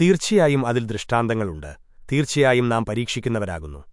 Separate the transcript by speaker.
Speaker 1: തീർച്ചയായും അതിൽ ദൃഷ്ടാന്തങ്ങളുണ്ട്. തീർച്ചയായും നാം പരീക്ഷിക്കുന്നവരാകുന്നു.